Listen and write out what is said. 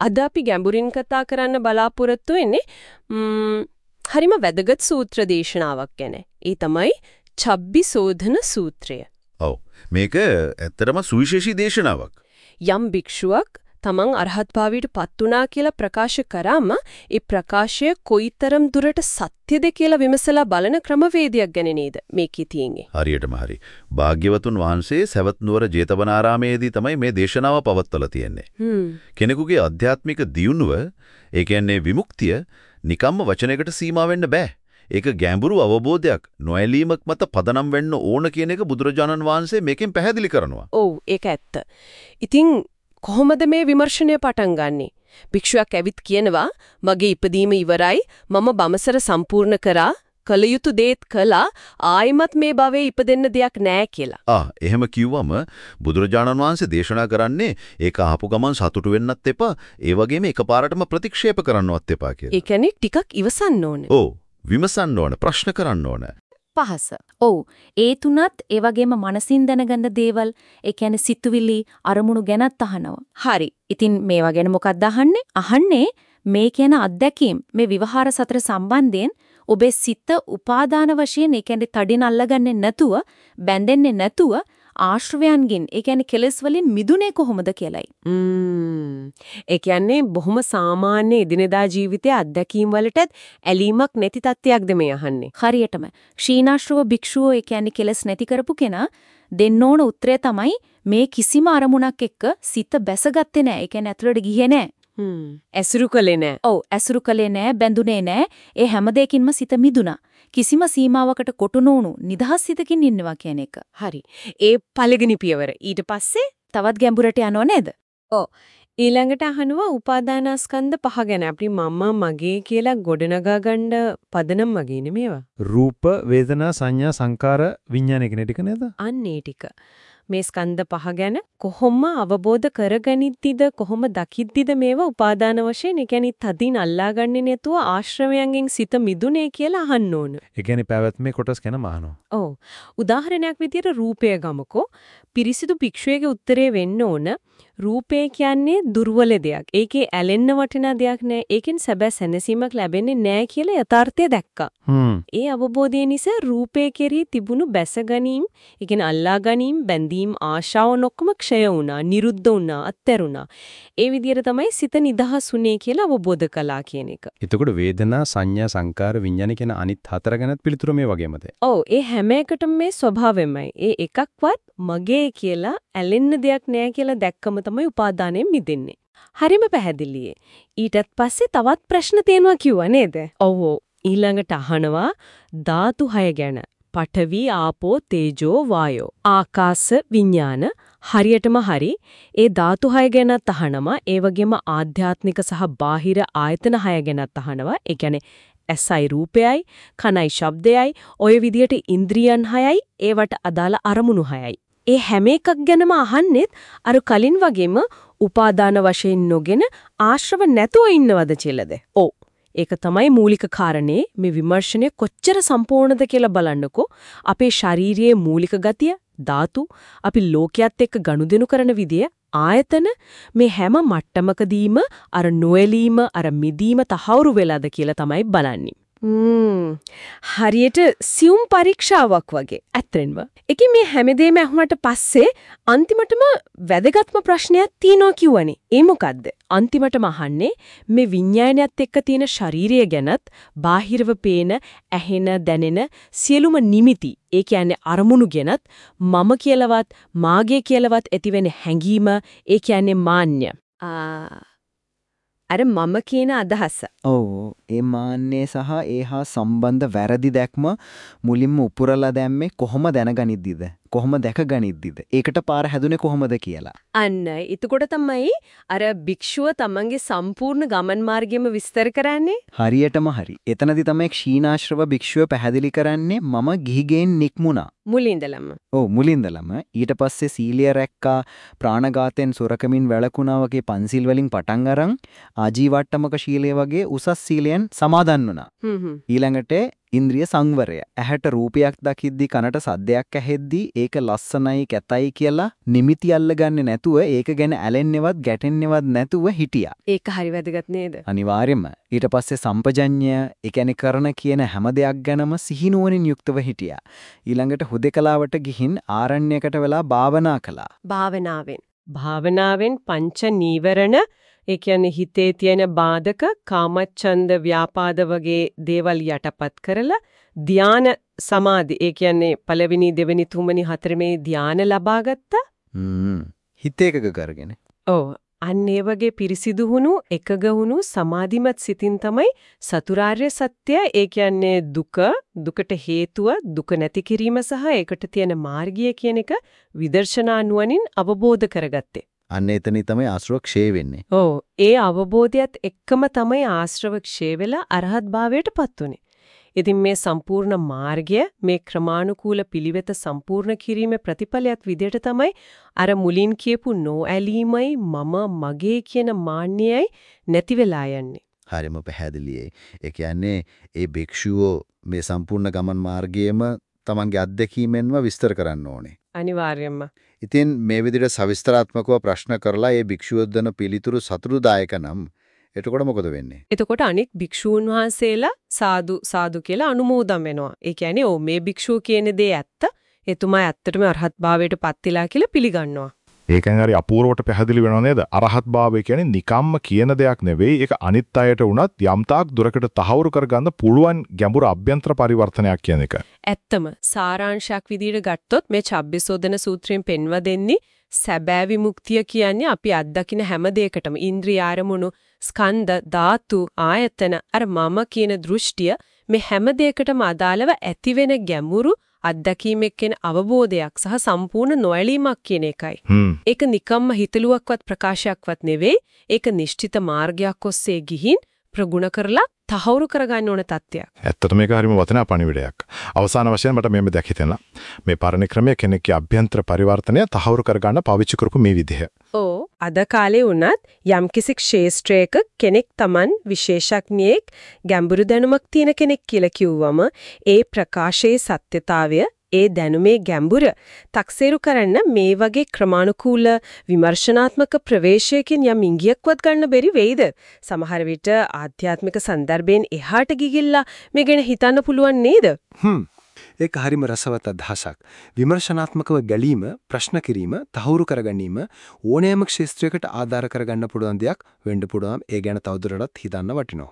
අද අපි ගැඹුරින් කතා කරන්න බලාපොරොත්තු වෙන්නේ හරිම වැදගත් සූත්‍ර දේශනාවක් ගැන. ඒ තමයි චබ්බිසෝධන සූත්‍රය. ඔව්. මේක ඇත්තටම සුවිශේෂී දේශනාවක්. යම් භික්ෂුවක් තමන් අරහත් භාවයට පත් වුණා කියලා ප්‍රකාශ කරාම ඒ ප්‍රකාශය කොයිතරම් දුරට සත්‍යද කියලා විමසලා බලන ක්‍රමවේදයක් ගැන නේද මේකේ තියෙන්නේ. හරියටම හරි. භාග්‍යවතුන් වහන්සේ සවැත් නුවර ජේතවනාරාමේදී තමයි මේ දේශනාව පවත්වලා තියෙන්නේ. කෙනෙකුගේ අධ්‍යාත්මික දියුණුව, ඒ කියන්නේ විමුක්තිය, නිකම්ම වචනයකට සීමා වෙන්න බෑ. ඒක ගැඹුරු අවබෝධයක් නොඇලීමක් මත පදනම් වෙන්න ඕන කියන එක බුදුරජාණන් වහන්සේ මේකෙන් පැහැදිලි කරනවා. ඔව් ඒක ඇත්ත. ඉතින් කොහොමද මේ විමර්ශනය පටන් ගන්නෙ? භික්ෂුවක් ඇවිත් කියනවා මගේ ඉපදීම ඉවරයි මම බමසර සම්පූර්ණ කරා කල යුතු දේත් කළා ආයිමත් මේ භවයේ ඉපදෙන්න දෙයක් නැහැ කියලා. ආ එහෙම කිව්වම බුදුරජාණන් වහන්සේ දේශනා කරන්නේ ඒක අහපු ගමන් සතුටු වෙන්නත් එපා ඒ වගේම එකපාරටම ප්‍රතික්ෂේප කරන්නවත් එපා කියලා. ඒ කියන්නේ ටිකක් ඉවසන්න ඕනේ. ඔව් විමසන්න ඕන ප්‍රශ්න කරන්න ඕන. පහස. ඔව්. ඒ තුනත් ඒ වගේම මනසින් දැනගන්න දේවල්, ඒ කියන්නේ සිතුවිලි, අරමුණු ගැනත් අහනවා. හරි. ඉතින් මේවා ගැන මොකක්ද අහන්නේ? අහන්නේ මේ කියන අත්දැකීම් මේ විවහාර සතර සම්බන්ධයෙන් ඔබේ සිත උපාදාන වශයෙන් ඒ කියන්නේ තඩින් අල්ලගන්නේ නැතුව බැඳෙන්නේ නැතුව ආශ්‍රවයන්ගෙන් ඒ කියන්නේ කෙලස් වලින් මිදුනේ කොහොමද කියලයි. ම්ම්. ඒ කියන්නේ බොහොම සාමාන්‍ය එදිනෙදා ජීවිතයේ අත්දැකීම් වලටත් ඇලීමක් නැති තත්ත්වයක්ද මේ අහන්නේ. හරියටම. ക്ഷീණාශ්‍රව භික්ෂුව ඒ කියන්නේ කෙලස් නැති කරපු කෙනා දෙන්න ඕන උත්තරය තමයි මේ කිසිම අරමුණක් එක්ක සිත බැසගත්තේ නැහැ. ඒ කියන්නේ ඇතුළට ගියේ නැහැ. හ්ම්. ඇසුරු කළේ නැහැ. ඔව් ඇසුරු කළේ නැහැ, බැඳුනේ නැහැ. ඒ හැම දෙයකින්ම සිත මිදුණා. කිසිම සීමාවකට කොටු නොවුණු නිදහස් සිතකින් ඉන්නවා කියන එක. හරි. ඒ පළවෙනි පියවර. ඊට පස්සේ තවත් ගැඹුරට යනව නේද? ඔව්. ඊළඟට අහනවා උපාදානස්කන්ධ පහ ගැන. අපි මම මගේ කියලා ගොඩනගා ගන්න පදනම් මගේ නෙමේවා. රූප, වේදනා, සංඥා, සංකාර, විඥාන කියන ටික නේද? අන්න ඒ ටික. මේ ස්කන්ධ පහ ගැන කොහොම අවබෝධ කරගනිද්දිද කොහොම දකිද්දිද මේවා උපාදාන වශයෙන් ඒ කියන්නේ තදින් අල්ලාගන්නේ නැතුව ආශ්‍රමයන්ගෙන් සිත මිදුනේ කියලා අහන්න ඕන. ඒ කියන්නේ පැවැත්මේ කොටස් ගැන මහනවා. ඔව්. උදාහරණයක් විදියට රූපය ගමකෝ පිරිසිදු භික්ෂුවේගේ උත්තරේ වෙන්න ඕන රූපය කියන්නේ දුර්වල දෙයක්. ඒකේ ඇලෙන්න වටිනා දෙයක් නෑ. ඒකෙන් සැබෑ සැනසීමක් ලැබෙන්නේ නෑ කියලා යථාර්ථය දැක්කා. ඒ අවබෝධය නිසා රූපය කෙරෙහි තිබුණු බැස ගැනීම, ඒ කියන්නේ අල්ලා ගැනීම, බැඳීම්, ආශාව නොකම ක්ෂය වුණා, නිරුද්ධ වුණා, අත්හැරුණා. ඒ විදිහට තමයි සිත නිදහස් වුණේ කියලා අවබෝධ කළා කියන එක. එතකොට වේදනා, සංඥා, සංකාර, විඥාන කියන අනිත් හතර ගැනත් පිළිතුරු මේ වගේමද? ඔව්, ඒ හැම එකටම මේ ස්වභාවයමයි. ඒ එකක්වත් මගේ කියලා ඇලෙන්න දෙයක් නෑ කියලා දැක්කම තමයි උපාදානයෙන් මිදෙන්නේ. හරිම පැහැදිලියි. ඊටත් පස්සේ තවත් ප්‍රශ්න තියෙනවා කිව්වා නේද? ඔව් ඊළඟට අහනවා ධාතු 6 ගැන. පඨවි ආපෝ තේජෝ වායෝ ආකාශ විඥාන හරියටම හරි ඒ ධාතු 6 ගැනත් අහනවා ඒ වගේම ආධ්‍යාත්මික සහ බාහිර ආයතන 6 ගැනත් අහනවා ඒ කියන්නේ ඇසයි රූපයයි කනයි ශබ්දයයි ඔය විදියට ඉන්ද්‍රියන් 6යි ඒවට අදාළ අරමුණු 6යි ඒ හැම එකක් ගැනම අහන්නෙත් අර කලින් වගේම උපාදාන වශයෙන් නොගෙන ආශ්‍රව නැතුව ඉන්නවද කියලාද? ඔව්. ඒක තමයි මූලික කාරණේ මේ විමර්ශනය කොච්චර සම්පූර්ණද කියලා බලන්නකෝ. අපේ ශාරීරියේ මූලික ගතිය, ධාතු, අපි ලෝකයේත් එක්ක ගනුදෙනු කරන විදිය, ආයතන මේ හැම මට්ටමකදීම අර නොඇලීම, අර මිදීම තහවුරු වෙලාද කියලා තමයි බලන්නේ. හරියට සියුම් පරීක්ෂාවක් වගේ ඇත්තෙන්ම. ඒකේ මේ හැමදේම අහුවට පස්සේ අන්තිමටම වැදගත්ම ප්‍රශ්නයක් තියෙනවා කිව්වනේ. ඒ මොකද්ද? අන්තිමටම අහන්නේ මේ විඤ්ඤාණයත් එක්ක තියෙන ශරීරය ගැනත් බාහිරව පේන, ඇහෙන, දැනෙන සියලුම නිමිති. ඒ කියන්නේ අරමුණු ගැනත් මම කියලාවත් මාගේ කියලාවත් ඇතිවෙන හැඟීම, ඒ කියන්නේ මාන්‍ය. ආ අර මම කියන අදහස. ඔව් ඒ මාන්නේ සහ ඒහා සම්බන්ධ වැරදි දැක්ම මුලින්ම උපුරලා දැම්මේ කොහොම දැනගනිද්දිද? කොහොම දැකගනිද්දිද? ඒකට පාර හැදුනේ කොහොමද කියලා. අන්න එතකොට තමයි අර භික්ෂුව තමන්ගේ සම්පූර්ණ ගමන් මාර්ගෙම විස්තර කරන්නේ. හරියටම හරි. එතනදි තමයි ක්ෂීණාශ්‍රව භික්ෂුව පැහැදිලි කරන්නේ මම ගිහිගෙන් නික්මුණා. මුලින්දලම. ඔව් මුලින්දලම ඊට පස්සේ සීලිය රැක්කා ප්‍රාණඝාතෙන් සොරකමින් වැළකුණා වගේ පන්සිල් වලින් පටන් අරන් ආජීවට්ටමක ශීලයේ වගේ උසස් සීලයන් සමාදන් වුණා. ඊළඟට ඉන්ද්‍රිය සංවරය. ඇහැට රූපයක් දකිද්දි කනට සද්දයක් ඇහෙද්දි ඒක ලස්සනයි කැතයි කියලා නිමිති අල්ලගන්නේ නැතුව ඒක ගැන ඇලෙන්නේවත් ගැටෙන්නේවත් නැතුව හිටියා. ඒක හරි වැදගත් නේද? අනිවාර්යයෙන්ම ඊට පස්සේ සම්පජඤ්ඤය ඒ කියන්නේ කරන කියන හැම දෙයක් ගැනම සිහිනුවණින් යුක්තව හිටියා. ඊළඟට හුදේකලාවට ගිහින් ආරණ්‍යයකට වෙලා භාවනා කළා. භාවනාවෙන් භාවනාවෙන් පංච නීවරණ ඒ කියන්නේ හිතේ තියෙන බාධක කාමච්ඡන්ද ව්‍යාපාද වගේ දේවල් යටපත් කරලා ධාන සමාධි ඒ කියන්නේ පළවෙනි දෙවෙනි තුන්වෙනි හතරවෙනි ධාන ලබා ගත්තා. හ්ම්. හිත එකක කරගෙන. ඔව් අන්න ඒ වගේ පිරිසිදු වුණු එකග වුණු සමාධිමත් සිතින් තමයි සතුරාර්ය සත්‍ය ඒ කියන්නේ දුක දුකට හේතුව දුක නැති කිරීම සහ ඒකට තියෙන මාර්ගය කියන එක විදර්ශනා නුවණින් අවබෝධ කරගත්තේ. අන්න එතනයි තමයි ආශ්‍රව ක්ෂය වෙන්නේ. ඔව් ඒ අවබෝධයත් එක්කම තමයි ආශ්‍රව ක්ෂය වෙලා අරහත් භාවයටපත් උනේ. ඉතින් මේ සම්පූර්ණ මාර්ගය මේ ක්‍රමානුකූල පිළිවෙත සම්පූර්ණ කිරීමේ ප්‍රතිඵලයක් විදිහට තමයි අර මුලින් කියපු නොඇලීමයි මම මගේ කියන මාන්නයයි නැති වෙලා යන්නේ. හරිම පැහැදිලියි. ඒ කියන්නේ ඒ භික්ෂුවෝ මේ සම්පූර්ණ ගමන් මාර්ගයේම තමන්ගේ අත්දැකීමෙන්ම විස්තර කරන්න ඕනේ. අනිවාර්යයෙන්ම. ඉතින් මේ විදිහට සවිස්තරාත්මකව ප්‍රශ්න කරලා ඒ භික්ෂුව දෙන පිළිතුරු සතුටුදායක නම් එතකොට මොකද වෙන්නේ? එතකොට අනික් භික්ෂූන් වහන්සේලා සාදු සාදු කියලා අනුමෝදන් වෙනවා. ඒ කියන්නේ ඔව් මේ භික්ෂුව කියන දේ ඇත්ත. එතුමා ඇත්තටම අරහත් භාවයට පත් වෙලා කියලා පිළිගන්නවා. ඒකෙන් හරි අපූර්වට පැහැදිලි වෙනව නේද? අරහත් භාවය කියන්නේ නිකම්ම කියන දෙයක් නෙවෙයි. ඒක අනිත් අයට වුණත් යම්තාක් දුරකට තහවුරු කරගන්න පුළුවන් ගැඹුරු අභ්‍යන්තර පරිවර්තනයක් කියන එක. ඇත්තම සාරාංශයක් විදිහට ගත්තොත් මේ චබ්බිසෝදන සූත්‍රයෙන් පෙන්වා දෙන්නේ සැබෑ විමුක්තිය කියන්නේ අපි අත්දකින හැම දෙයකටම ඉන්ද්‍රිය ආරමුණු ස්කන්ධ ධාතු ආයතන අර මම කියන දෘෂ්ටිය මේ හැම දෙයකටම අදාළව ඇතිවෙන ගැඹුරු අත්දැකීමක් කියන අවබෝධයක් සහ සම්පූර්ණ නොඇලීමක් කියන එකයි. ඒක නිකම්ම හිතලුවක්වත් ප්‍රකාශයක්වත් නෙවෙයි. ඒක නිශ්චිත මාර්ගයක් ඔස්සේ ගිහින් ප්‍රගුණ කරලා තහවුරු කරගන්න ඕන තත්ත්වයක්. ඇත්තට මේක හරිම වටිනා පණිවිඩයක්. අවසාන වශයෙන් මට මේක දැක හිතෙනවා. මේ පරණ ක්‍රමය කෙනෙක්ගේ අභ්‍යන්තර පරිවර්තනය තහවුරු කරගන්න පාවිච්චි කරපු මේ විදිහ. ඕ අද කාලේ වුණත් යම්කිසි ක්ෂේත්‍රයක කෙනෙක් Taman විශේෂඥයෙක් ගැඹුරු දැනුමක් තියෙන කෙනෙක් කියලා කිව්වම ඒ ප්‍රකාශයේ සත්‍යතාවය ඒ දැනුමේ ගැඹුර තක්සේරු කරන්න මේ වගේ ක්‍රමානුකූල විමර්ශනාත්මක ප්‍රවේශයකින් යම් ඉඟියක්වත් ගන්න බැරි වෙයිද? සමහර විට ආධ්‍යාත්මික સંદર્ભයෙන් එහාට ගිහිල්ලා මේ ගැන හිතන්න පුළුවන් නේද? හ්ම්. ඒක හරිම රසවත් අදහසක්. විමර්ශනාත්මකව ගැලීම, ප්‍රශ්න කිරීම, තහවුරු කරගැනීම ඕනෑම ක්ෂේත්‍රයකට ආධාර කරගන්න පුළුවන් දෙයක් වෙන්න පුළුවන්. ඒ ගැන තවදුරටත් හිතන්න වටිනවා.